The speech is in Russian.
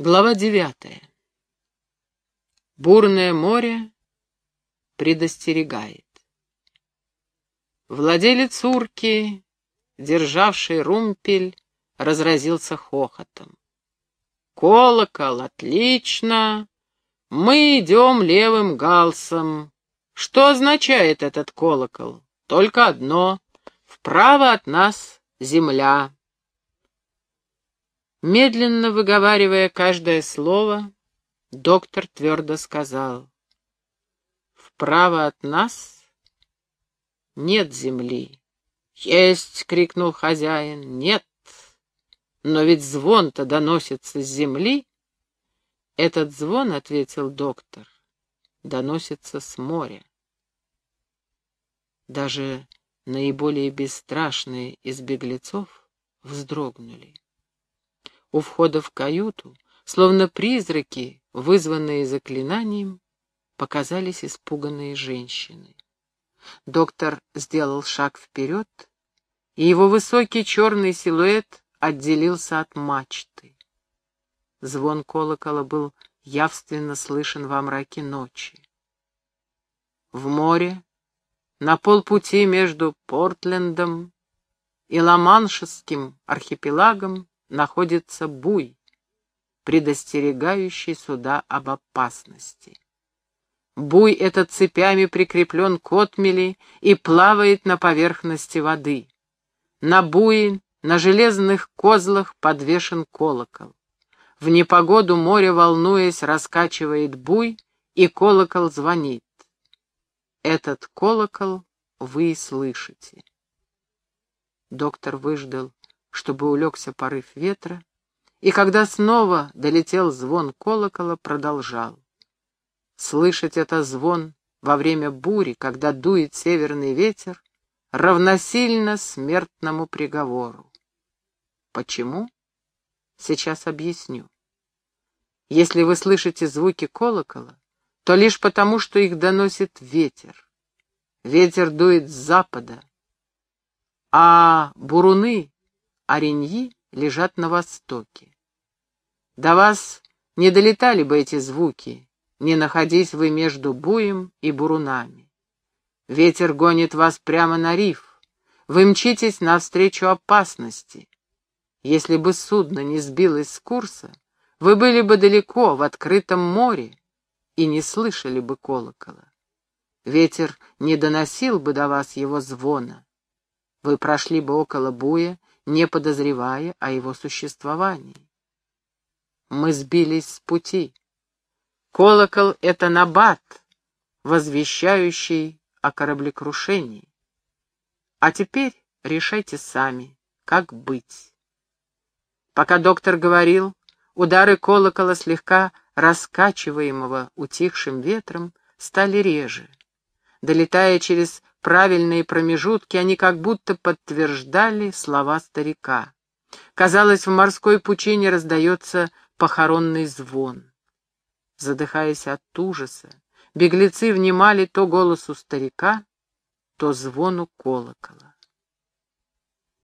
Глава девятая. Бурное море предостерегает. Владелец урки, державший румпель, разразился хохотом. «Колокол, отлично! Мы идем левым галсом. Что означает этот колокол? Только одно — вправо от нас земля». Медленно выговаривая каждое слово, доктор твердо сказал, «Вправо от нас нет земли». «Есть!» — крикнул хозяин. «Нет! Но ведь звон-то доносится с земли». «Этот звон, — ответил доктор, — доносится с моря». Даже наиболее бесстрашные из беглецов вздрогнули. У входа в каюту, словно призраки, вызванные заклинанием, показались испуганные женщины. Доктор сделал шаг вперед, и его высокий черный силуэт отделился от мачты. Звон колокола был явственно слышен во мраке ночи. В море, на полпути между Портлендом и Ламаншеским архипелагом, находится буй, предостерегающий суда об опасности. Буй этот цепями прикреплен к отмели и плавает на поверхности воды. На буе, на железных козлах подвешен колокол. В непогоду море, волнуясь, раскачивает буй, и колокол звонит. Этот колокол вы слышите. Доктор выждал чтобы улегся порыв ветра, и когда снова долетел звон колокола, продолжал. Слышать это звон во время бури, когда дует северный ветер, равносильно смертному приговору. Почему? Сейчас объясню. Если вы слышите звуки колокола, то лишь потому, что их доносит ветер. Ветер дует с запада, а буруны Ореньи лежат на востоке. До вас не долетали бы эти звуки, не находись вы между буем и бурунами. Ветер гонит вас прямо на риф, вы мчитесь навстречу опасности. Если бы судно не сбилось с курса, вы были бы далеко, в открытом море, и не слышали бы колокола. Ветер не доносил бы до вас его звона. Вы прошли бы около буя не подозревая о его существовании. Мы сбились с пути. Колокол — это набат, возвещающий о кораблекрушении. А теперь решайте сами, как быть. Пока доктор говорил, удары колокола, слегка раскачиваемого утихшим ветром, стали реже. Долетая через правильные промежутки, они как будто подтверждали слова старика. Казалось, в морской пучине раздается похоронный звон. Задыхаясь от ужаса, беглецы внимали то голосу старика, то звону колокола.